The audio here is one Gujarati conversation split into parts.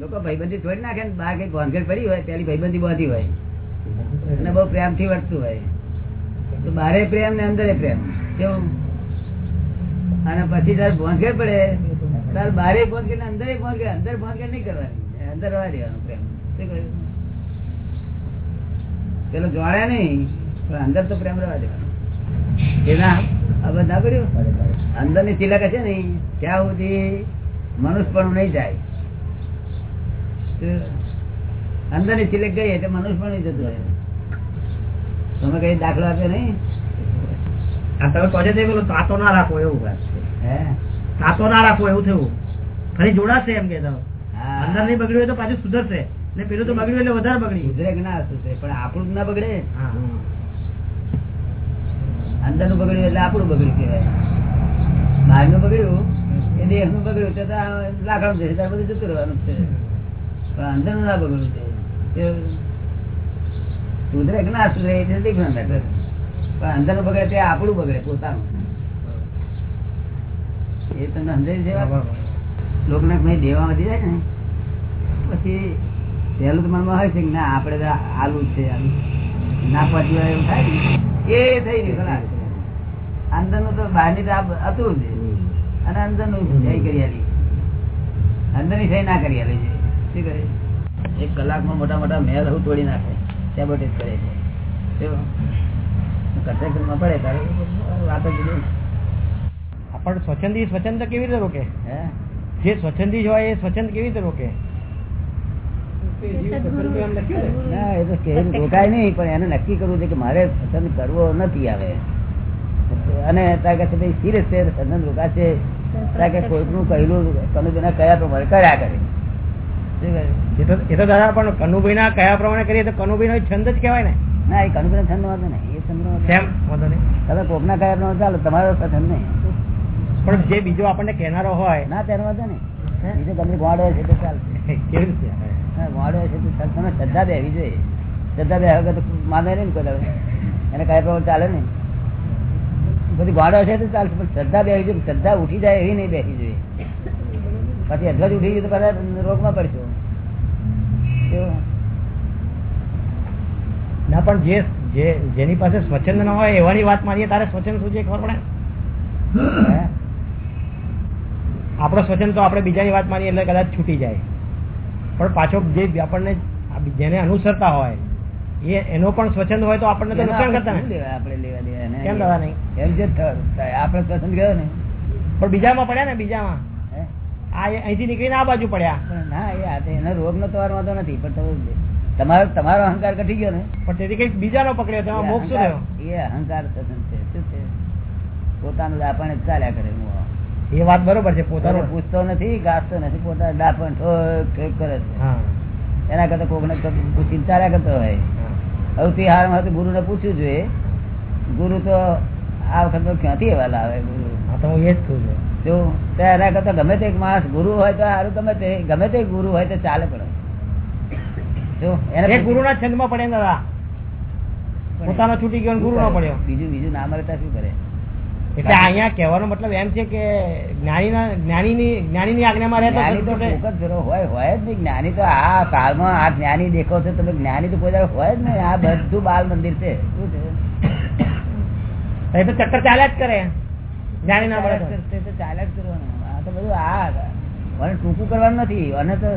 લોકો ભાઈબંધી છોડી નાખે ને બહાર કઈ ગોંધેડ પડી હોય, પેલી ભાઈબંધી બાંધી હોય. અને બહુ પ્રેમથી વર્તતું હોય. તો બારે પ્રેમ ને અંદર પ્રેમ. કેવું? અને પછી જયારે ભોંધેડ પડે. ત્યારે બારે ભોંધેડ અંદર ભોંધેડ અંદર ભોંધેડ નહીં કરવાની. અંદર રહેવા દેવાનું પ્રેમ. પેલો જોડે નહીં, પણ અંદર તો પ્રેમ રવા દેવાનો. એના આ ના કર્યું? અંદરની તિલક હશે ને ત્યાં સુધી મનુષ્ય પણ નહીં જાય. અંદરની સિલેક્ટ ગઈ એટલે મનુષ્ય પણ જતું રહે તમે કઈ દાખલો આપ્યો નહીં? તમે કહો છો પેલું તાતો ના રાખો એવું હે? તાતો ના રાખો એવું થયું. ફરી જોડાશે એમ કે અંદર નહીં બગડ્યું હોય તો પાછું સુધરશે. ને પેલું તો બગડ્યું એટલે વધારે બગડી. સુધરે ના સુધરે? પણ આપણું ના બગડે? અંદરનું બગડ્યું એટલે આપણું બગડ્યું કહેવાય. બહારનું બગડ્યું એ દેહનું બગડ્યું તો લાકડું છે ત્યારે બધું જતું રહેવાનું છે. અંદરનું કે ના સુધરે એ મેટર પણ અંદર બગડે તે આપણું બગડે પોતાનું. એ તમને સમજાય છે? લોકને કઈ દેવા વધી જાય ને, પછી પહેલું તો મનમાં હોય છે કે ના, આપણે આલુ છે, આલુ ના પછી એવું થાય ને, એ થઈ ગયું અંદરનું તો બહારની તો હતું જ અને અંદરનું કરી આલી. અંદરની સહી ના કરી આલી છે. શું કરે? એક કલાકમાં મોટા મોટા મેલ હું તોડી નાખે. સેબોટેજ કરે છે. પડે વાત જ પણ સ્વચ્છંદી સ્વચ્છંદ કેવી રીતે રોકે? જે સ્વચ્છંદી હોય એ સ્વચ્છંદ કેવી રીતે રોકે? ના એ તો રોકાય નહીં પણ એને નક્કી કરવું છે કે મારે સ્વચંદ કરવો નથી આવે. અને ત્યાં છે ભાઈ સિરિયસ છે પસંદ રોકાશે. તારે કે કોઈકનું કહેલું તમે તેના કયા પ્રમાણે કર્યા કરે? એ તો દાદા પણ કનુભાઈ ના કયા પ્રમાણે કરીએ તો કનુભાઈ નો છંદ જ કહેવાય ને. ના એ કનુભાઈ છંદ વાંધો નહીં. એ છંદ કયા પ્રમાણે ચાલો તમારો પસંદ નહીં. પણ જે બીજો આપણને કહેનારો હોય ના તેનો વાંધો નહીં. બીજો તમને ગોળો છે તો ચાલશે. કેવી રીતે? હા, ગોળો છે તો. તમે શ્રદ્ધા બેહવી જોઈએ. શ્રદ્ધા બે વગર તો માને નહીં ને કોઈ એને કયા પ્રમાણે ચાલે નહીં. બધી ગોળો છે તો ચાલશે પણ શ્રદ્ધા બેહવી જોઈએ. શ્રદ્ધા ઉઠી જાય એવી નહીં બેસી જોઈએ. પછી અધ્વજ ઉઠી ગયું તો બધા રોગમાં પડશો? ના પણ જે જે જેની પાસે સ્વચ્છંદ ન હોય એવાની વાત માનીએ તારે સ્વચ્છંદ શું છે ખબર પડે? આપણો સ્વચ્છંદ તો આપણે બીજાની વાત માનીએ એટલે કદાચ છૂટી જાય. પણ પાછો જે આપણને જેને અનુસરતા હોય એ એનો પણ સ્વચ્છંદ હોય તો આપણને તો નુકસાન કરતા? આપણે લેવા દેવા? કેમ લેવા નહીં? એમ જે આપણે પસંદ ગયો ને પણ બીજામાં પડ્યા ને બીજામાં? અહીંથી નીકળીને આ બાજુ પડ્યા. ના એ એનો રોગ નો તમારો વાંધો નથી પણ તમે તમારો તમારો અહંકાર ઘટી ગયો ને. પણ તેથી કંઈક બીજાનો પકડ્યો તેમાં એ મોક્ષ અહંકાર- થયો. એ અહંકાર પસંદ છે શું છે? પોતાનું દાપણ ચાલ્યા કરે હું એ વાત બરોબર છે પોતાનું. પૂછતો નથી ગાસતો નથી પોતાનું દાપણ ઠોક કરે છે. એના કરતા કોક ને પૂછીને ચાલ્યા કરતો હોય. સૌથી હારમાં તો ગુરુને પૂછવું જોઈએ. ગુરુ તો આ વખત ક્યાંથી એવા લાવે ગુરુ? હા તો હું એ જ કહું છું. જો તો એના કરતા ગમે તે માણસ ગુરુ હોય તો સારું ગમે તે ગમે તે ગુરુ હોય તો ચાલે પણ. જો એને એ ગુરુના છંદમાં પડે દાદા. પોતાનો છૂટી ગયો ગુરુ નો પડ્યો. બીજું બીજું ના મળતા શું કરે? એટલે અહીંયા કહેવાનો મતલબ એમ છે કે જ્ઞાનીના જ્ઞાનીની જ્ઞાનીની આજ્ઞામાં રહેતો જ્ઞાની તો હોય હોય જ નહીં. જ્ઞાની તો આ કાળમાં આ જ્ઞાની દેખો છો તમે જ્ઞાની તો કોઈ હોય જ નહીં. આ બધું બાલ મંદિર છે. શું છે ચક્કર ચાલ્યા જ કરે. જ્ઞાની ના મળે તો. તે તો ચાલ્યા જ કરવાનું. આ તો બધું આ મને ટૂંકું કરવાનું નથી. અને તો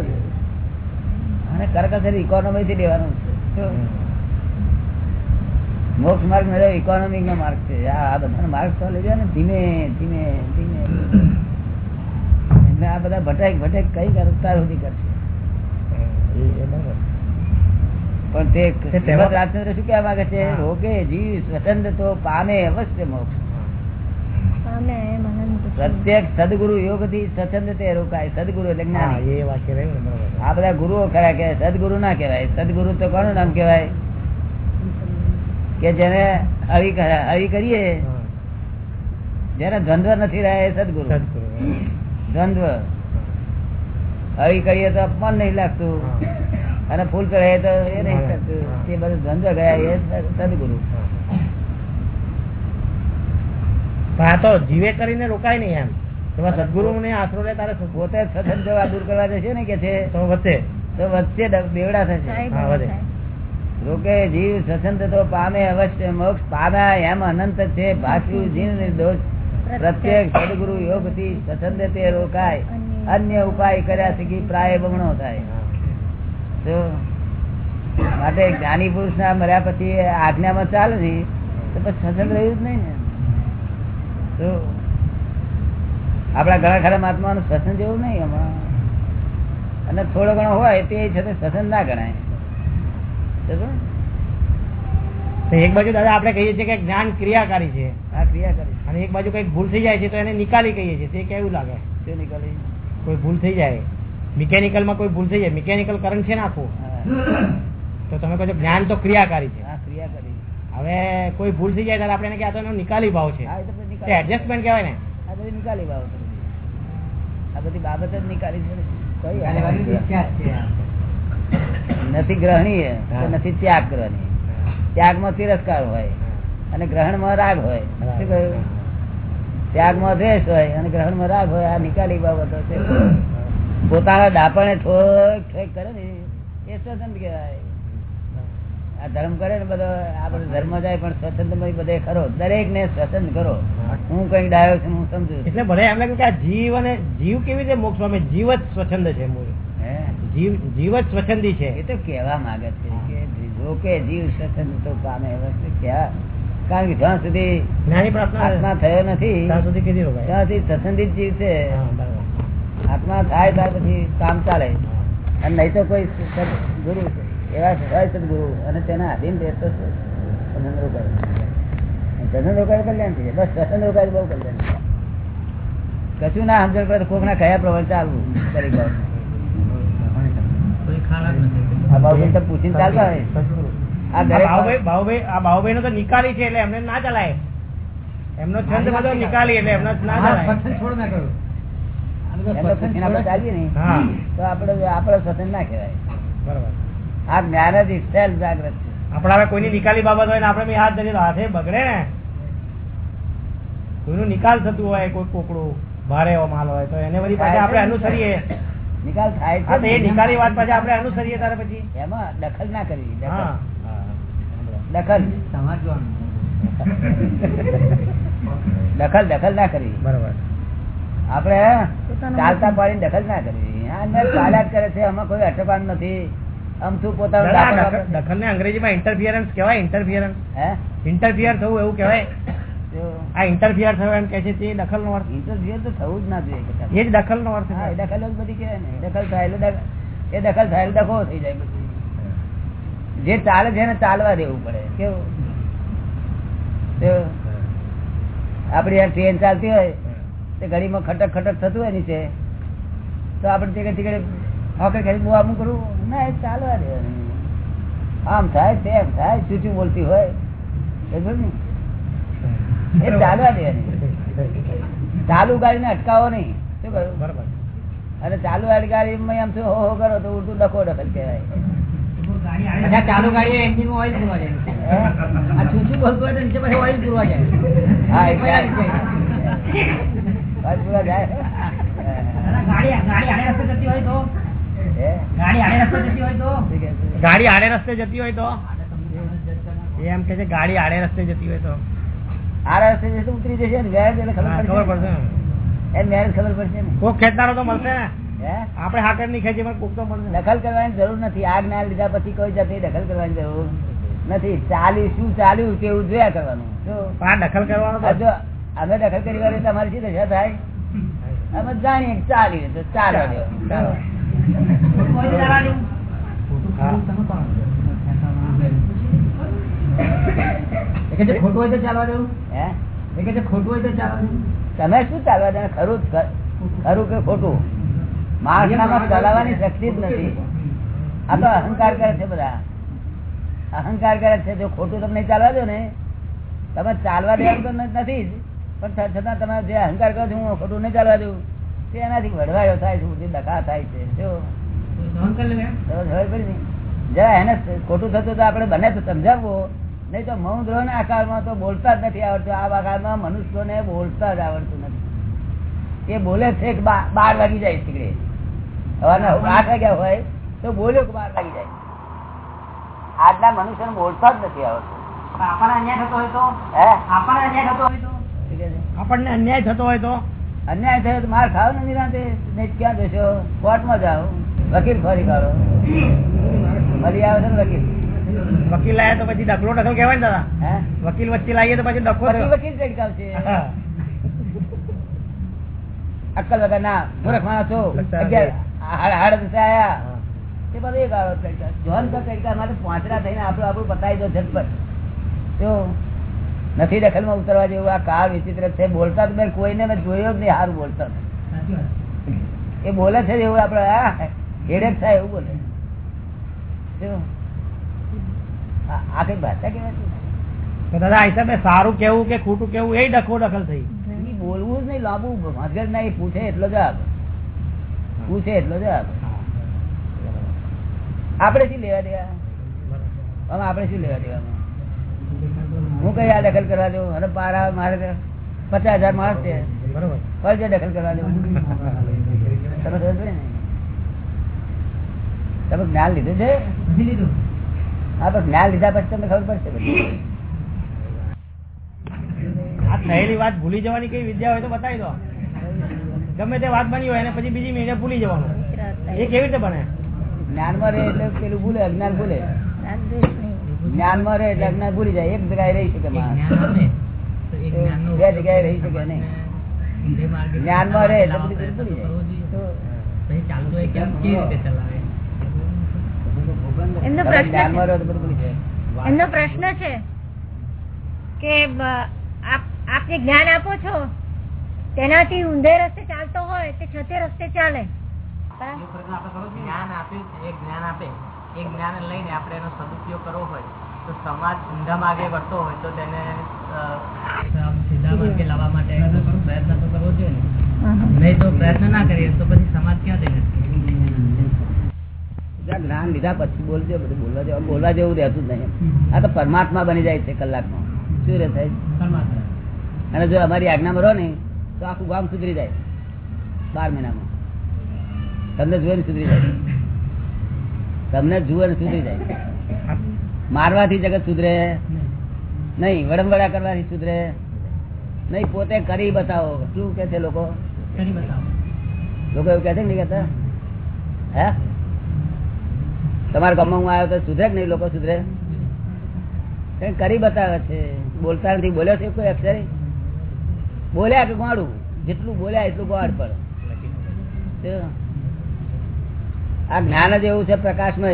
અને કરકસર ઇકોનોમી થી લેવાનું મોક્ષ માર્ગ મેળવ્યો ઇકોનોમિક નો માર્ગ છે. આ આ બધા માર્ગ તો લઈ જાય ને. ધીમે ધીમે ધીમે. એટલે આ બધા ભટેક ભટેક કઈ કરતા સુધી કરશે. પણ તે રાજચંદ્ર શું કહેવા માંગે છે? રોગે જીવ સ્વતંત્ર તો પામે અવશ્ય મોક્ષ. પ્રત્યેક સદગુરુ યોગથી સ્વતંત્ર તે રોકાય. સદગુરુ એટલે જ્ઞાન. એ વાક્ય રહ્યું આ બધા ગુરુઓ ખરા કે સદગુરુ ના કહેવાય. સદગુરુ તો કોનું નામ કહેવાય? કે જેને હરી કરે- હરી કરીએ જેને દ્વંદ્વ નથી રહ્યા એ સદગુરુ. સદગુરુ. દ્વંદ્વ. હરી કરીએ તો અપમાન નહીં લાગતું. અને ફૂલ કરે તો એ નહીં લાગતું. થતું એ બધું દ્વંદ્વ ગયા એ સદગુરુ. પણ આ તો જીવે કરીને રોકાય નહીં એમ. એમાં સદગુરુ ને આશરો લે તારે પોતે સદન જવા દૂર કરવા જશે ને કે છે? તો વચ્ચે તો વચ્ચે બેવડા થશે. હા, વધે. રોકે જીવ સસંત તો પામે અવશ્ય મોક્ષ પામ્યા એમ અનંત છે ભાષ્યું જીવ નિર્દોષ. પ્રત્યેક સદગુરુ યોગથી સસંદ તે રોકાય. અન્ય. ઉપાય કર્યા શીખી પ્રાય બમણો થાય. તો માટે જ્ઞાની પુરુષ ના મર્યા પછી આજ્ઞામાં ચાલે છે તો પછી સસંદ રહ્યું જ નહીં ને. તો આપડા ઘણા ખરા મહાત્માનું સ્વસન જેવું નહીં હમણાં. અને થોડો ઘણો હોય તે છતાં સ્વસન ના ગણાય. એક બાજુ દાદા આપણે કહીએ છીએ કે જ્ઞાન ક્રિયાકારી છે. આ ક્રિયાકારી અને એક બાજુ કઈ ભૂલ થઈ જાય છે તો એને નિકાલી કહીએ છીએ. તે કેવું લાગે? તે નિકાલી? કોઈ ભૂલ થઈ જાય. મિકેનિકલમાં કોઈ ભૂલ થઈ જાય. મિકેનિકલ કરંટ છે ને આખું. તો તમે કહો જ્ઞાન તો ક્રિયાકારી છે. આ ક્રિયા હવે કોઈ ભૂલ થઈ જાય ત્યારે આપણે એને તો એનો નિકાલી ભાવ છે. એડજસ્ટમેન્ટ કહેવાય ને. આ બધી નિકાલી બાબત આ બધી બાબત જ નિકાલી છે. નથી. ગ્રહણીય નથી ત્યાગ કરવાની ત્યાગમાં તિરસ્કાર હોય અને ગ્રહણમાં રાગ હોય. શું કહ્યું? ત્યાગમાં દ્વેષ હોય અને ગ્રહણમાં રાગ હોય. આ નિકાલી બાબતો છે. પોતાના દાપણે થોક થોક કરે ને એ સ્વતંત્ર કહેવાય. આ ધર્મ કરે ને બધો આપણે ધર્મ જાય પણ સ્વતંત્ર બધે ખરો. દરેક ને સ્વતંત્ર કરો. હું કઈ ડાયો છું હું સમજુ એટલે ભલે એમને કે આ જીવ અને જીવ કેવી રીતે મોક્ષ પામે જીવ જ સ્વચ્છંદ છે મૂળ. જીવ જીવ જ સ્વચ્છંદી છે. એ તો કહેવા માંગે છે કે જો કે જીવ સ્વતંત્ર તો પામે વસ્તુ ક્યાં? કારણ કે જ્યાં સુધી આત્મા થયો. નથી ત્યાં સુધી સ્વતંત્રિત જીવ છે. આત્મા થાય ત્યાર પછી કામ ચાલે. અને નહીં તો કોઈ ગુરુ ગુરુ એવા હોય સદગુરુ અને તેના આધીન રહેતો સ્વતંત્ર રોકાય. સ્વતંત્ર રોકાય કલ્યાણ થઈ બસ સ્વતંત્ર રોકાય બહુ કલ્યાણ થઈ કશું ના સમજણ પડે કોક ના કયા પ્રવલ ચાલવું દરેક બાબત પૂછીને ચાલતા હોય. નો તો નિકાલી છે એટલે એમને ના ચલાય. એમનો છંદ બધો નિકાલી એટલે એમનો ના ચલાય. છોડ ના પૂછીને આપણે ચાલીએ ને તો આપણે આપણે સ્વતંત્ર ના કહેવાય. બરાબર. આ જ્ઞાન જ itself જાગ્રત છે. આપડે હવે કોઈની નિકાલી બાબત હોય ને આપણે બી હાથ ધરીએ હાથે બગડે ને. કોઈનું નિકાલ થતું હોય કોઈ કોકડું ભારે એવો માલ હોય તો એને બધી પાછા આપણે અનુસરીએ. નિકાલ થાય છે એ નિકાલી વાત પાછા આપણે અનુસરીએ ત્યારે પછી. એમાં દખલ ના કરવી હા. દખલ. સમજવાનું. દખલ દખલ ના કરવી. બરોબર. આપણે ચાલતા પાડીને દખલ ના કરવી. આ અંદર ચાલ્યા કરે છે આમાં કોઈ અટકાણ નથી. અમથું પોતાનું દખલ- દખલને અંગ્રેજીમાં ઇન્ટરફિયરન્સ કહેવાય ઇન્ટરફિયરન્સ ઇન્ટરફિયર થવું એવું કહેવાય. આ ઇન્ટરફિયર થયો એમ કે છે તે દખલ નો અર્થ. Interfere તો થવું જ ના જોઈએ એ જ દખલ નો અર્થ હા, દખલ જ બધી કહેવાય ને. દખલ થાય એ દખલ થાય દખો થઈ જાય બધી જે ચાલે છે એને ચાલવા દેવું પડે. કેવું? આપડી આ ટ્રેન ચાલતી હોય તે ઘડીમાં ખટક ખટક થતું હોય નીચે તો આપણે તે ઘડી હોકે ઘડી બહુ આમ કરવું? ના એ ચાલવા દેવાનું આમ થાય તેમ થાય ચૂચું બોલતી હોય. એ ચાલવા દેવાની ચાલુ ગાડીને અટકાવો નહીં. શું કહ્યું? બરાબર. અને ચાલુ ગાડીમાં આમ શું હો હો કરો તો ઉલટું ડખો ડખલ કહેવાય. ચાલુ ગાડી એન્જિનમાં ઓઇલ પૂરવા જાય. છૂછું બોલતું હોય નીચે પછી ઓઇલ પૂરવા જાય. હા એ જાય. ગાડી ગાડી આડે રસ્તે જતી હોય તો? ગાડી આડે રસ્તે જતી હોય તો? એમ કે છે ગાડી આડે રસ્તે જતી હોય તો. આડે રસ્તે જશે ઉતરી જશે આપણે હાકરની ખેંચી દખલ કરવાની જરૂર નથી. આ ના લીધા પછી કોઈ જાતે દખલ કરવાની જરૂર નથી. ચાલ્યું શું ચાલ્યું તેવું જોયા કરવાનું. દખલ કરવાનો અમે દખલ કરી તમારી શી દશા થાય? અમે જાણીએ ચાલી ચાલો. ખોટું હોય તો ચાલવા દેવું. ખોટું હોય તો ચાલવા દેવું તમે શું ચાલવા દે? ખરું ખરું કે ખોટું? માણસનામાં ચલાવવાની શક્તિ જ નથી. આ તો અહંકાર કરે છે બધા. અહંકાર કરે છે. જો ખોટું તમને ચાલવા દો ને તમે ચાલવા દેવાનું તો નથી જ. પણ છતાં તમે જે અહંકાર કરો છો હું ખોટું નહીં ચાલવા દઉં. એનાથી વડવાયો થાય છે બધી દકા થાય છે જો. ને? જરા એને ખોટું થતું તો આપણે બને તો સમજાવવો. નહીં તો મૌન દ્રોહ આકારમાં તો બોલતા જ નથી આવડતું. આ આકારમાં મનુષ્યોને બોલતા જ આવડતું નથી. એ બોલે છે કે બાર વાગી જાય તીકડે. સવારના આઠ વાગ્યા હોય તો બોલ્યો કે બાર વાગી જાય. આજના મનુષ્ય બોલતા જ નથી આવડતું. આપણને અન્યાય થતો હોય તો? આપણને અન્યાય થતો હોય તો? આપણને અન્યાય થતો હોય તો? અન્યાય થયો તો માર ખાવ ને નિરાંતે. ક્યાં જશો? કોર્ટમાં જાઓ. વકીલ ફરી કાઢો. ફરી આવે છે ને વકીલ? વકીલ લાયા તો પછી ડખલો ડખલ કહેવાય ને દાદા. હે? વકીલ વચ્ચે લાવીએ તો પછી ડખો વકીલ ચડકાવશે અક્કલ વગર ના મૂર્ખ માણસ છો. હાડ- હાડ આયા. એ બધું એક આવો જોન તો તડકા માટે પાંચરા થઈને આપણું આપણું બતાવી દો ઝટપટ. જો નથી દખલમાં ઉતરવા જેવું. આ કાળ વિચિત્ર છે. બોલતા તો મેં કોઈને મેં જોયો જ નહીં સારું બોલતા એ બોલે છે એવું આપડે હેડેક થાય એવું બોલે. આ કઈ ભાષા કેવાય દાદા હિસાબે સારું કેવું કે ખોટું કેવું એ ડખો દખલ થઈ. બોલવું જ નહીં લાંબુ મગજ ના એ પૂછે એટલો જવાબ. પૂછે એટલો જવાબ. આપણે શું લેવા દેવા? આપડે આપણે શું લેવા દેવા હું કઈ આ દખલ કરવા દઉં અને પાર આવે મારે પચાસ હજાર માણસ છે. બરોબર. કોઈ દખલ કરવા દઉં તમે સમજ ને? તમે જ્ઞાન લીધું છે? લીધું. હા તો જ્ઞાન લીધા પછી તમને ખબર પડશે આ થયેલી વાત ભૂલી જવાની કઈ વિદ્યા હોય તો બતાવી દો. ગમે તે વાત બની હોય એને પછી બીજી મહિને ભૂલી જવાનું. એ કેવી રીતે બને? જ્ઞાનમાં રહે એટલે પેલું ભૂલે અજ્ઞાન ભૂલે. જ્ઞાનમાં રહે એટલે અજ્ઞાન ભૂલી જાય. એક જગ્યાએ રહી શકે બે જગ્યાએ રહી શકે નહીં. જ્ઞાનમાં રહે એટલે ભૂલી જાય. એમનો પ્રશ્ન છે. બધું ભૂલી જાય. એમનો પ્રશ્ન છે કે આપ જે જ્ઞાન આપો છો? તેનાથી ઊંધે રસ્તે ચાલતો હોય તે છતે રસ્તે ચાલે? જ્ઞાન જ્ઞાન આપે. એ જ્ઞાન લઈને આપણે એનો સદુપયોગ કરવો હોય તો સમાજ ઊંધા માર્ગે વળતો હોય તો તેને સીધા માર્ગે લાવવા માટે પ્રયત્ન તો કરવો જોઈએ ને. નહીં તો પ્રયત્ન ના કરીએ તો પછી સમાજ ક્યાં જઈને જ્યાં જ્ઞાન લીધા પછી બોલજો બધું બોલવા જેવું બોલવા જેવું રહેતું જ નહીં. આ તો પરમાત્મા બની જાય છે કલાકમાં શું રહે થાય અને જો અમારી આજ્ઞામાં રહો ને તો આખું ગામ સુધરી જાય. બાર મહિનામાં. તમને જોઈને સુધરી જાય. તમને જુએ સુધરી જાય. મારવાથી જગત સુધરે. નહીં વડમવડા કરવાથી સુધરે. નહીં પોતે કરી બતાવો. શું કે છે લોકો? કરી બતાવો. લોકો એવું કે છે નહીં કહેતા? હે? તમારા ગામમાં હું આવ્યો તો સુધરે કે નહીં લોકો સુધરે? કઈ કરી બતાવે છે. બોલતા નથી બોલ્યો છે કોઈ અક્ષરે? બોલ્યા કે ગોળું જેટલું બોલ્યા એટલું ગોળ પર આ જ્ઞાન જ એવું છે પ્રકાશમય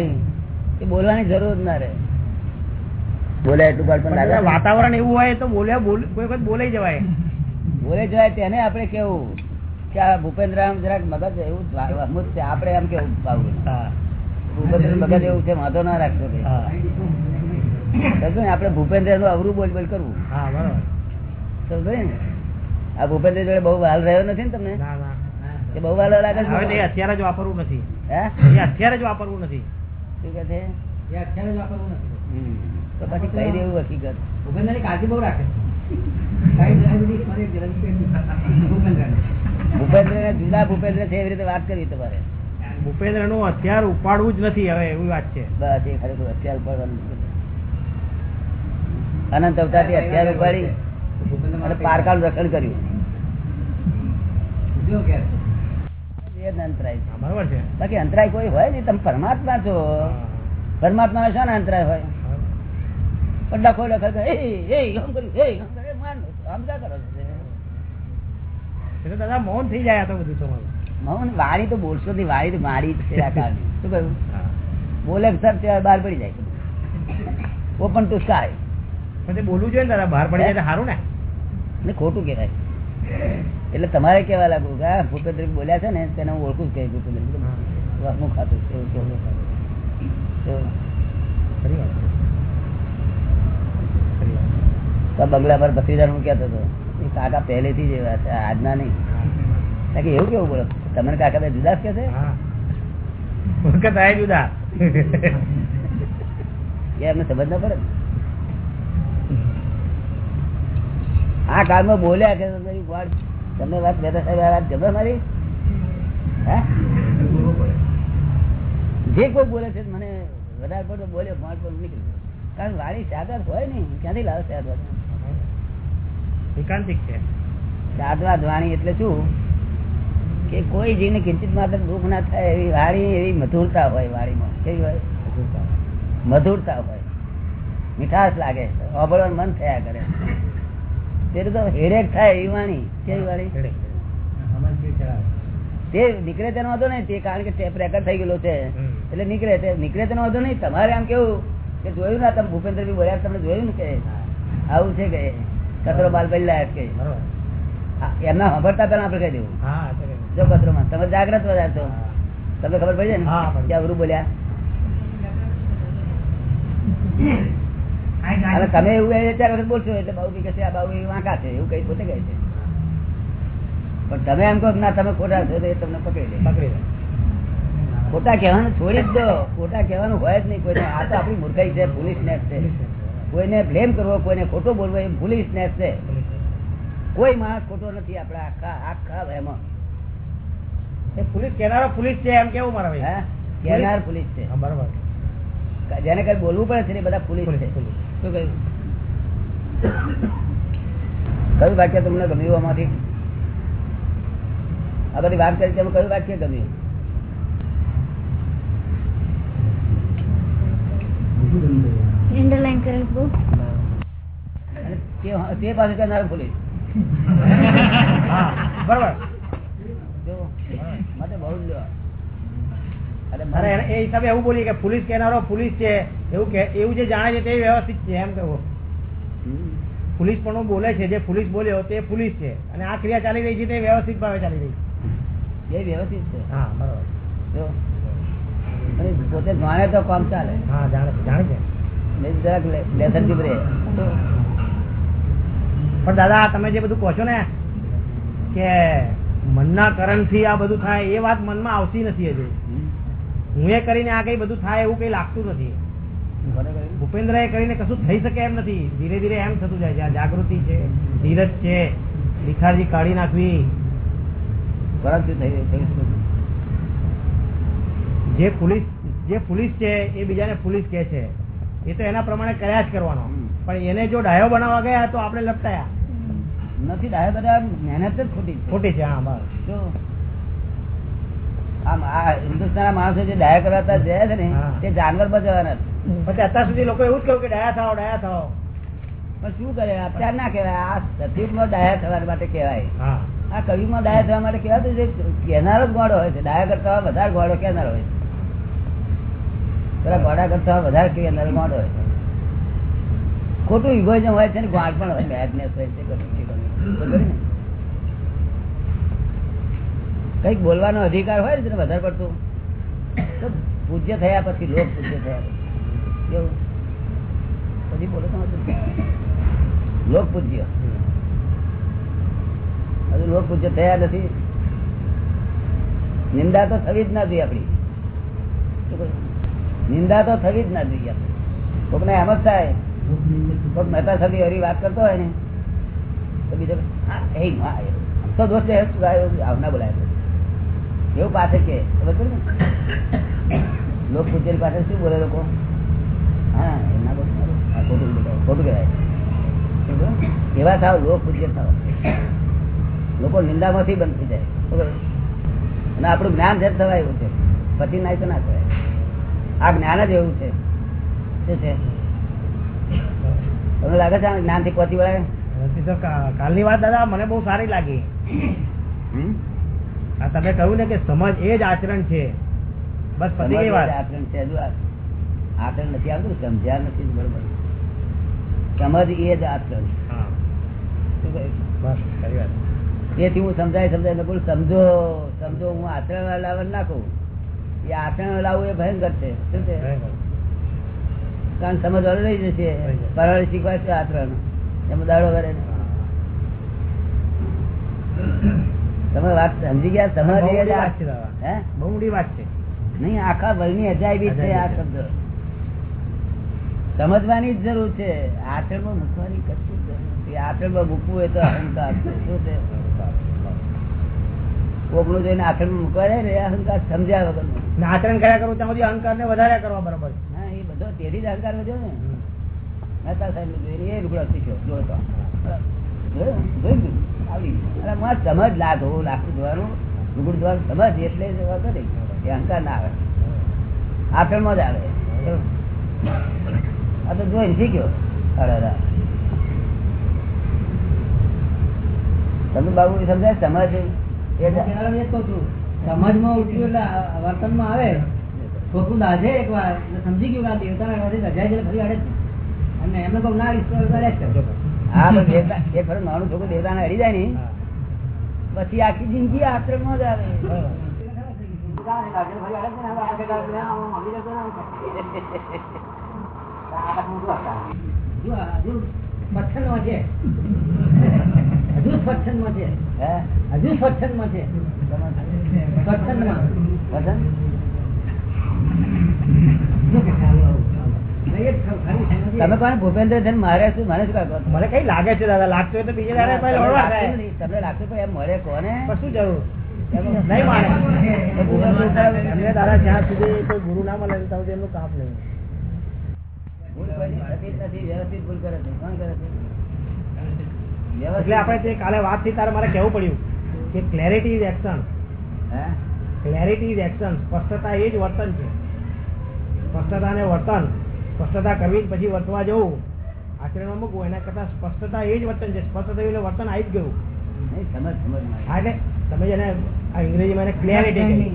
એ બોલવાની જરૂર જ ના રહે. બોલે એટલું પણ વાતાવરણ એવું હોય તો બોલ કોઈ વખત બોલાઈ જવાય. બોલે જવાય તેને આપણે કેવું? કે આ ભૂપેન્દ્ર આમ જરાક મગજ એવું વહમુત છે આપણે એમ કેવું ભૂપેન્દ્ર મગજ એવું છે વાંધો ના રાખશો આપણે ભૂપેન્દ્રનું અવરું બોલ બોલ કરવું? આ ભૂપેન્દ્ર જોડે બહુ હાલ રહ્યો નથી ને તમને? કે બહુ વાલો લાગે હવે તો અત્યારે જ વાપરવું નથી હે એ અત્યારે જ વાપરવું નથી શું કહે છે એ અત્યારે જ વાપરવું નથી તો પછી કહી દેવું હકીકત ભૂપેન્દ્રની કાળજી બહુ રાખે કાંઈ. ભૂપેન્દ્ર જુદા ભૂપેન્દ્ર છે એવી રીતે વાત કરી તમારે ભૂપેન્દ્રનું હથિયાર ઉપાડવું જ નથી હવે એવી વાત છે બસ એ ખરેખર છે. અનંત અવતારથી અત્યાર ઉપાડી અને પારકાનું રક્ષણ કર્યું જો કે એ જ અંતરાય છે હા, બરોબર છે. બાકી અંતરાય કોઈ હોય નહીં તમે પરમાત્મા છો. પરમાત્મા શા અંતરાય હોય? પણ ડખો ડખો કરે, માન, દાદા થઈ જાય તો બધું તમારું. મૌન વાણી તો બોલશો નહીં વાળી તો મારી છે આ કાળની. શું કહ્યું? બોલે સર ત્યારે બહાર પડી જાય. ઓપન ટુ સ્કાય બોલવું જોઈએ ને દાદા બહાર પડી જાય સારું ને. ને ખોટું કહેવાય. એટલે તમારે કેવા લાગુ કે આ ભૂપેન્દ્ર બોલ્યા છે ને તેને હું ઓળખું જ કહી ભૂપેન્દ્ર. વાહનું ખાતું. તો બંગલા પર ભત્રીજાને હું કહેતો હતો. એ કાકા પહેલેથી જ એવા છે આજના નહીં. કારણ એવું કેવું બોલો? તમને કાકા બે જુદા કે છે? હા. જુદા. એ અમને સમજ ના પડે. આ કાળમાં બોલ્યા કે તમને વાત બેઠા સાહેબ આ વાત ગમે મારી? જે કોઈ બોલે છે મને વધારે પડતો બોલે ફોન પર નીકળી. કારણ વાળી સાગર હોય ને ક્યાંથી લાવે સાગર એકાંતિક છે. સાદવાદ વાણી એટલે શું? કે કોઈ જીવને કિંચિત માત્ર દુઃખ ના થાય એવી વાણી એવી મધુરતા હોય વાણીમાં. કેવી હોય? મધુરતા. હોય. મીઠાશ લાગે. અભળવાનું મન થયા કરે. તે તો હેરેક થાય એવી વાણી. કેવી વાણી? તે નીકળે તેનો વાંધો નહીં તે કારણ કે ટેપ રેકર્ડ થઈ ગયેલો છે. એટલે નીકળે તે નીકળે તેનો વાંધો નહીં. તમારે આમ કેવું કે જોયું ના તમે ભૂપેન્દ્ર બી બોલ્યા તમને જોયું ને કે આવું છે કે કચરો બાલ પડી લાયક કે? એમના સાંભળતા પેલા આપડે કહી દેવું. જો કચરો માં તમે જાગ્રત વધારે છો. તમને ખબર પડી જાય ને? કે અવરું બોલ્યા? અને તમે એવું ચાર વખત બોલશો એટલે બહુ બી કહેશે આ એ વાંકા છે. એવું કઈ પોતે કહે છે. પણ તમે એમ કહો ના તમે ખોટા છો એ તમને પકડી લે. પકડી લે. ખોટા કહેવાનું છોડી જ દો. ખોટા કહેવાનું હોય જ નહીં. કોઈને આ તો આપણી મૂર્ખાઈ છે ફૂલિશનેસ છે. કોઈને બ્લેમ કરવો કોઈને ખોટો બોલવો એ ફૂલિશનેસ છે. કોઈ માણસ ખોટો નથી આપણા આખા આખા એમાં એ પોલીસ કેનારો પોલીસ છે એમ કેવું મારા ભાઈ? હા કહેનાર પોલીસ છે. બરાબર. જેને કઈ બોલવું પડે છે ને બધા પોલીસ છે. શું કહ્યું કયું વાક્ય તમને ગમ્યું આમાંથી? આ બધી વાત કરી તેમાં કયું વાક્ય ગમ્યું? તે તે પાસે પોલીસ બરોબર. માટે બહુ જ અરે અરે મારે એને- એ હિસાબે એવું બોલીએ કે પોલીસ કેનારો પોલીસ છે. એવું કે એવું જે જાણે છે તે વ્યવસ્થિત છે એમ કહો. પોલીસ પણ બોલે છે જે પોલીસ બોલ્યો તે પોલીસ છે. અને આ ક્રિયા ચાલી રહી છે તે વ્યવસ્થિત ભાવે ચાલી રહી છે. એ વ્યવસ્થિત છે. હા બરોબર. પોતે જાણે તો કામ ચાલે. હા જાણે જાણે છે. જરાક રહે. પણ દાદા તમે જે બધું કહો છો ને કે મનના કરણથી આ બધું થાય એ વાત મનમાં આવતી નથી હજુ. હું એ કરીને આ કઈ બધું થાય એવું કઈ લાગતું નથી. ભૂપેન્દ્ર એ કરીને કશું થઈ શકે એમ નથી. ધીરે ધીરે એમ થતું જાય છે. આ જાગૃતિ છે ધીરજ છે લિખાજી કાઢી નાખવી. પરંતુ? જે પોલીસ જે પોલીસ છે એ બીજાને પોલીસ કે છે. એ તો એના પ્રમાણે કર્યા જ કરવાનો. પણ એને જો ડાયો બનાવવા ગયા તો આપણે લપટાયા. નથી ડાયો બધા મહેનત જ ખોટી ખોટી છે હા બસ. જો આમ આ હિન્દુસ્તાન માણસો જે ડાયા કરાતા જાય છે ને. તે જાનવર બચાવવાના. પછી અત્યાર સુધી લોકો એવું જ કહ્યું કે ડાયા થાવ ડાયા થાવ પણ શું કરે? અત્યાર ના કહેવાય. આ સતયુગમાં ડાયા થવા માટે કહેવાય. આ કવિમાં ડાયા થવા માટે કહેવાય છે કહેનારો જ ગોળો હોય છે. ડાયા કરતા વધારે ગોળો કહેનાર હોય પેલા ગોળા કરતા વધારે કહેનારો ગોળો હોય છે. ખોટું ઇગોઇઝમ હોય છે ને ગોળ પણ હોય. મેડનેસ હોય છે? કંઈક બોલવાનો અધિકાર હોય ને વધારે પડતું. પૂજ્ય થયા પછી લોક પૂજ્ય થયા પછી. કેવું પછી બોલો લોક પૂજ્ય. હજુ લોક પૂજ્ય થયા નથી. નિંદા તો થવી જ ના જોઈએ આપડી નિંદા તો થવી જ ના જોઈએ કોકને એમ જ થાય. કોક મહેતા સાથે હરી વાત કરતો હોય ને તો બીજો એ તો દોસ્ત આવના બોલાય એવું પાસે કે લોક પૂજ્યની પાસે શું બોલે લોકો? હા એમના ખોટું ખોટું કહેવાય એવા થાવ લોક પૂજ્ય થાવ લોકો નિંદામાંથી બંધ થઈ જાય અને આપણું જ્ઞાન જ થવાય એવું છે પછી ના તો ના થવાય આ જ્ઞાન જ એવું છે શું છે તમને લાગે છે જ્ઞાનથી પહોંચી વળાય કાલની વાત દાદા મને બહુ સારી લાગી તમે કહ્યું ને કે સમજ એ જ આચરણ છે. બસ પછી આચરણ છે હજુ આ- નથી આવતું સમજ્યા નથી બરોબર. સમજ એ જ વાત. તેથી હું સમજાય સમજાય ને બોલું સમજો સમજો હું આચરણ લાવવા નાખું. એ આચરણ લાવવું એ ભયંકર છે. શું છે? કારણ સમજવાનું રહી જશે. શીખવાય છે આચરણ એમાં દાડો કરે તમે વાત સમજી ગયા? સમજી વાત છે હે? બહુ મોટી વાત છે. નહીં આખા વર્લ્ડની અજાયબી છે આ શબ્દ. સમજવાની જ જરૂર છે. આચરણમાં મૂકવાની કશું જરૂર નથી. આચરણમાં મૂકવું એ તો અહંકાર છે. શું છે કોકનું જોઈને આખર મૂકવા જાય ને અહંકાર સમજ્યા વગર આચરણ કર્યા કરું ત્યાં સુધી અહંકાર ને વધારે કરવા બરોબર. હા એ બધો તેથી જ અહંકાર વધ્યો ને. મહેતા સાહેબ એ રૂપડો શીખ્યો માં સમજ લા હોવું લાખું ધોવાનું લુગડું જોવાનું સમજ એટલે અહંકાર ના આવે. આચરણમાં જ આવે. આ તો જોઈને શીખ્યો અરે. તમે બાબુ સમજાય સમજ એ જ- કેનારા ને એ જ કહું છું. સમાજમાં ઉઠ્યું એટલે વર્તનમાં આવે. ખોટું લાજે એક વાર સમજી ગયું કે આ રજાય છે ફરી અડે અને એમને કહું ના હા પણ દેવતા નાનું છોકરું દેવતાને જાય ને. પછી આખી જિંદગી આશ્રમમાં જ આવે. હજુ સ્વચ્છંદમાં છે હજુ સ્વચ્છંદમાં છે હજુ સ્વચ્છંદમાં છે સ્વચ્છંદમાં. તમે કોણ ભૂપેન્દ્ર છે મારે શું મને શું મને કઈ લાગે છે દાદા લાગતું હોય તો બીજે દાડે તમને લાગતું પણ એમ મળે કોને? શું જરૂર? નહીં માને દાદા જ્યાં સુધી કોઈ ગુરુ ના મળે ત્યાં સુધી એમનું કામ નહીં. એટલે આપણે તે કાલે વાતથી તારે મારે કેવું પડ્યું કે clarity is action clarity is action સ્પષ્ટતા એ જ વર્તન છે. સ્પષ્ટતા ને વર્તન. સ્પષ્ટતા કરવી પછી વર્તવા જવું. આચરણમાં મૂકવું એના કરતા સ્પષ્ટતા એ જ વર્તન છે. સ્પષ્ટતા એટલે વર્તન આવી જ ગયું. સમજ સમજ હા એટલે તમે જેને આ અંગ્રેજીમાં ક્લેરિટી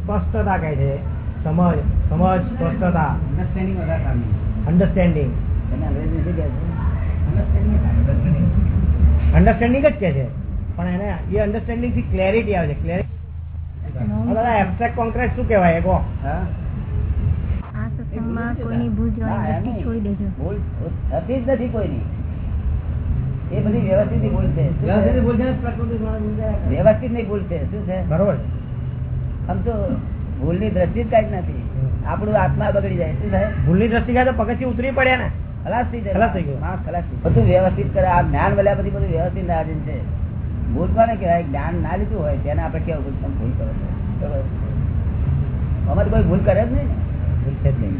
સ્પષ્ટતા કહે છે. સમજ સમજ સ્પષ્ટતા. અન્ડરસ્ટેન્ડિંગ. અન્ડરસ્ટેન્ડિંગ જ કે છે. પણ એને એ અન્ડરસ્ટેન્ડિંગથી ક્લેરિટી આવે છે. ક્લેરિટી એબ્સ્ટ્રેક્ટ કોન્ક્રેટ શું કહેવાય? કહો. આ સત્સંગમાં કોઈની ભૂલ જોવાની નહીં. છોડી દેજો. ભૂલ થતી જ નથી કોઈની. એ બધી વ્યવસ્થિતની ભૂલ છે. શું છે? વ્યવસ્થિત વ્યવસ્થિતની ભૂલ છે. શું છે? બરોબર. આમ તો ભૂલની દ્રષ્ટિ જ કઈ નથી. આપણું આત્મા બગડી જાય. શું થાય? ભૂલની દ્રષ્ટિ તો પગથિયું ઉતરી પડે ને. ખલાસ થઈ જાય. ખલાસ થઈ ગયો. માણસ ખલાસ બધું વ્યવસ્થિત કરે. આ જ્ઞાન મળ્યા પછી બધું વ્યવસ્થિત આધીન છે. ભૂલ કોને કહેવાય? જ્ઞાન ના લીધું હોય તેને આપણે કેવું તમે ભૂલ કરો છો. અમારે કોઈ ભૂલ કરે જ નહીં ભૂલ છે જ નહીં.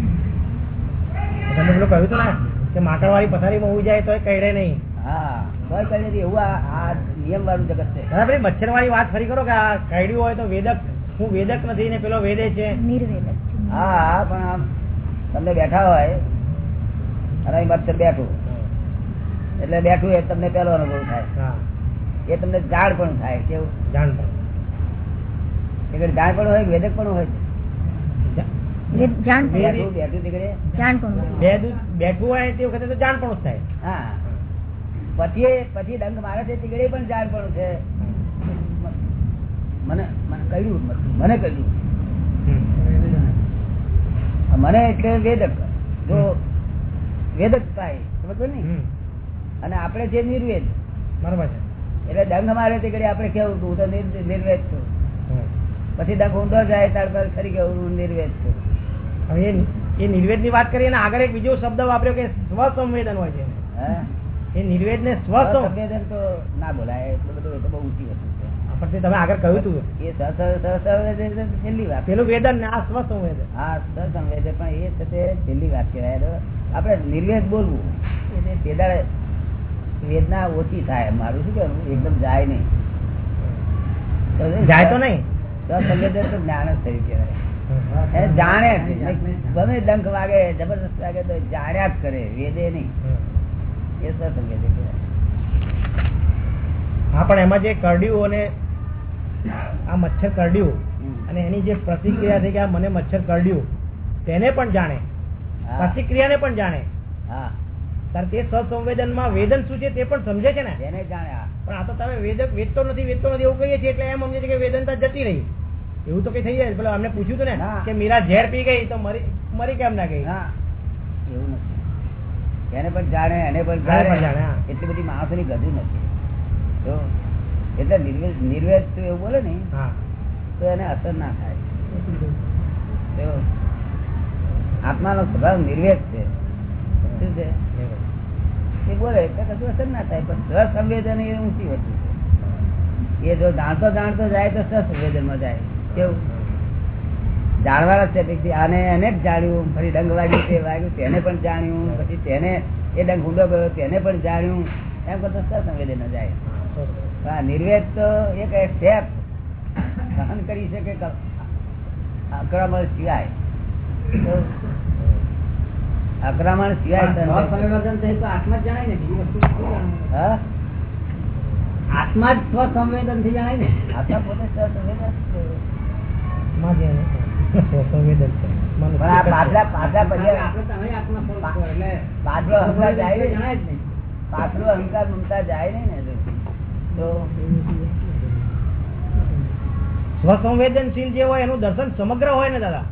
તમે પેલું કહ્યું હતું ને કે માકડવાળી પથારીમાં ઉઈ જાય તો કહેડે નહીં. હા કોઈ કહે એવું આ નિયમ વાળું જગત છે. મચ્છર વાળી વાત ફરી કરો કે આ કહેડ્યું હોય તો વેદક હું વેદક નથી ને પેલો વેદે છે. હા પણ આમ તમને બેઠા હોય અને મચ્છર બેઠું. એટલે બેઠું એ તમને પેલો અનુભવ થાય. એ તમને જાણ પણ થાય કેવું? જાણ જાણ પણ હોય વેદક પણ હોય? જાણ બેઠું હોય. તે વખતે તો જાણ પણ થાય. હા. પછી પછી ડંગ મારે છે તીગડે પણ જાણ પણ છે. મને મને કહ્યું મને કહ્યું મને એટલે વેદક. જો વેદક થાય સમજો ને? અને આપણે જે નિર્વેદ. બરોબર છે. એટલે દંગ મારે તે ઘડી આપણે કેવું હું તો નિર્વેદ છું. પછી દંગ ઊંધો જાય ત્યાર બાદ ફરી કેવું હું નિર્વેદ છું. હવે એ- એ નિર્વેદની વાત કરીએ ને આગળ એક બીજો શબ્દ વાપર્યો કે સ્વસંવેદન હોય છે એ નિર્વેદ ને સ્વસંવેદન તો ના બોલાય એટલું બધું એ તો બહુ ઊંચી છે પણ તે તમે આગળ કહ્યું હતું એ છેલ્લી વાત પેલું વેદન ને આ સ્વસંવેદન હા સસંવેદન પણ એ છે તે છેલ્લી વાત કહેવાય આપણે નિર્વેદ બોલવું એટલે તે વેદના ઓછી થાય મારું શું કહેવું એકદમ જાય નહીં જાય તો નહીં તો જ્ઞાન જ થયું કહેવાય જાણે ગમે ડંખ વાગે જબરદસ્ત વાગે તો જાણ્યા જ કરે વેદે નહીં એ કહેવાય હા પણ એમાં જે કરડ્યું અને આ મચ્છર કરડ્યું. અને એની જે પ્રતિક્રિયા થઈ કે આ મને મચ્છર કરડ્યું તેને પણ જાણે. પ્રતિક્રિયાને પણ જાણે. હા. તે સસંવેદનમાં વેદન શું છે તે પણ સમજે છે ને? એને જાણે પણ આ તો તમે વેદક વેચતો નથી વેચતો નથી એવું કહીએ છીએ એટલે એમ સમજે છે કે વેદનતા જતી રહી. એવું તો કઈ થઈ જાય. પેલા અમને પૂછ્યું હતું ને કે મીરા ઝેર પી ગઈ તો મરી મરી કેમ ના ગઈ? હા એવું નથી. એને પણ જાણે એને પણ જાણે. એટલી બધી માણસોની ગજુ નથી. તો એટલે નિર્વેશ તો એવું બોલે ને તો એને અસર ના થાય. આત્માનો સ્વભાવ નિર્વેશ છે. શું છે? એ બોલે એટલે કશું અસર ના થાય પણ સંવેદન એ ઊંચી વસ્તુ છે. એ જો જાણતો જાણતો જાય તો સસંવેદનમાં જાય. કેવું? જાણવાના છે પછી આને એને જ જાણ્યું ફરી ડંગ વાગ્યું તે વાગ્યું તેને પણ જાણ્યું પછી તેને એ ડંગ ઊંડો ગયો તેને પણ જાણ્યું. એમ કરતો સસંવેદન જાય. નિર્વેદ તો એક સ્ટેપ સહન કરી શકે આક્રમણ સિવાય. આક્રમણ સિવાય આત્મા જ જણાય ને બીજી વસ્તુ શું જાણવું? હા? આત્મા જ સ્વસંવેદનથી જણાય ને? આત્મા પોતે સ્વસંવેદન પાછલા અહંકાર મમતા જાય નહીં. ને સ્વસંવેદનશીલ જે હોય એનું દર્શન સમગ્ર હોય ને દાદા?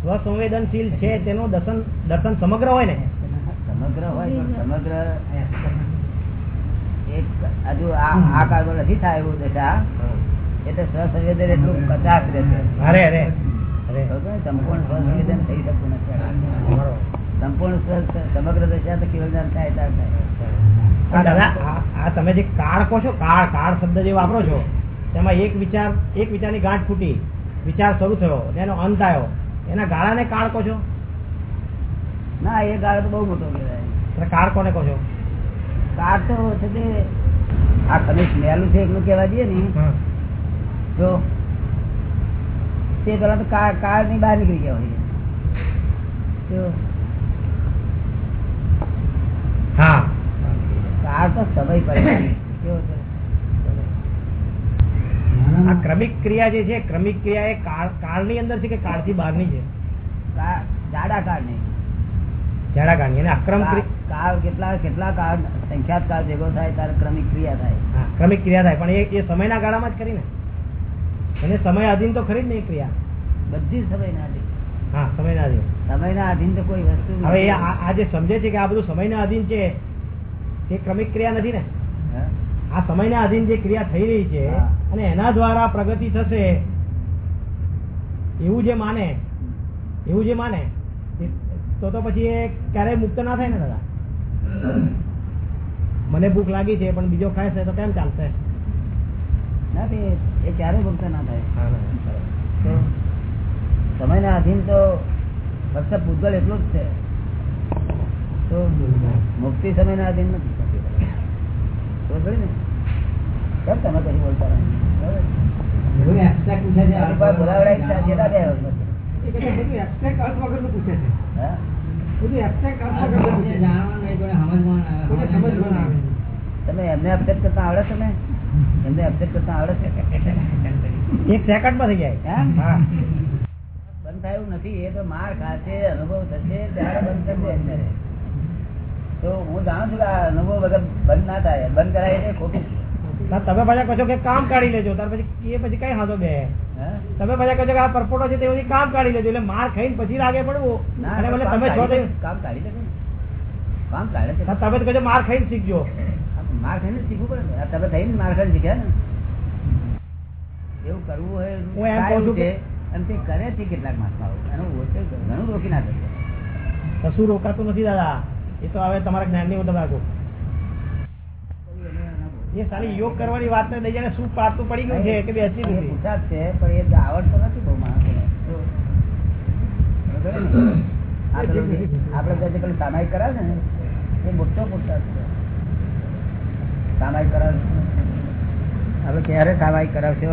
સ્વસંવેદનશીલ છે તેનું દર્શન દર્શન સમગ્ર હોય ને? સમગ્ર હોય સમગ્ર એક હજુ આ કાળમાં નથી થાય એવું દશા એટલે સ્વસંવેદન એટલું કચાશ રહેશે? સંપૂર્ણ સ્વસંવેદન થઈ શકતું નથી. સંપૂર્ણ સમગ્ર દશા તો કેવળ જ્ઞાન થાય ત્યારે થાય. આ- તમે જે કાળ કહો છો કાળ કાળ શબ્દ જે વાપરો છો તેમાં એક વિચાર એક વિચારની ગાંઠ ફૂટી વિચાર શરૂ થયો એનો અંત આવ્યો. એના ગાળાને કાળ કહો છો? ના એ ગાળો તો બહુ મોટો કહેવાય. કાળ કોને કહો છો? કાર તો છે તે આ ખનિજ મેલું છે એટલું કહેવા દઈએ ને જો તે પેલા તો કાર કારની બહાર નીકળી ગયા હોય જો હા કાર તો સમય પડે કેવો છે? આ ક્રમિક ક્રિયા જે છે ક્રમિક ક્રિયા એ કાળની અંદર છે કે કાળથી બહારની છે? જાડા કાળની અક્રમ કાળ કેટલા કેટલા કાળ સંખ્યાત કાળ ભેગો થાય ત્યારે ક્રમિક ક્રિયા થાય. ક્રમિક ક્રિયા થાય. પણ એ સમયના ગાળામાં જ કરી ને. એને સમય આધીન તો ખરી જ નહીં ક્રિયા. બધી સમયના અધીન હા સમયના સમય સમયના આધીન તો કોઈ વસ્તુ હવે આ આ જે સમજે છે કે આ બધું સમયના આધીન છે તે ક્રમિક ક્રિયા નથી ને. આ આ સમયના અધીન જે ક્રિયા થઈ રહી છે અને એના દ્વારા પ્રગતિ થશે એવું જે માને એવું જે માને તો તો પછી એ ક્યારેય મુક્ત ના થાય ને દાદા. મને ભૂખ લાગી છે પણ બીજો ખાય છે તો કેમ ચાલશે? એ ક્યારેય મુક્ત ના થાય. સમય સમયના અધીન તો ફક્ત પૂતગલ એટલું જ છે. તો મુક્તિ સમયના અધીન નથી. ને એમને અપસેટ કરતા આવડે છે ને એમને અપડેટ કરતા એક સેકન્ડમાં થઈ જાય હા? હા બંધ થાય નથી, એ તો માર ખાશે, અનુભવ થશે, ત્યારે બંધ કરશે તો હું જાણું છું કે આ અનુભવ વગર બંધ ના થાય. બંધ કરાય એટલે ખોટું. તમે પાછા કહો છો કે કામ કાઢી લેજો. ત્યાર પછી એ પછી કઈ હાથો બે. તમે પાછા કહો છો કે આ પરપોટો છે તે પછી કામ કાઢી લેજો. એટલે માર ખાઈને પછી લાગે પડવું. અને ભલે તમે છો કામ કાઢી લેજો. કામ કાઢે છે. તમે કહો માર ખાઈને શીખજો. માર ખાઈને શીખવું પડે ને. તમે થઈને માર ખાઈને શીખ્યા ને? એવું કરવું હોય હું એમ કહું છું કે- અને તે કરે છે કેટલાક મહાત્માઓ એનું ઓછું ઘણું રોકી ના શકે કશું રોકાતું નથી દાદા. એ તો હવે તમારા જ્ઞાનની મુજબ રાખો એ સારી યોગ કરવાની વાત ને લઈ શું પાતું પડી ગયું? છે કે બેસી નથી છે પણ એ આવડતો નથી બહુ માણસોને. તો બરોબર ને? આ જે- પેલું સામાયિક કરાવે ને એ મોટો પુરસાદ છે. સામાયિક કરાવે આપડે ક્યારે સામાયિક કરાવશો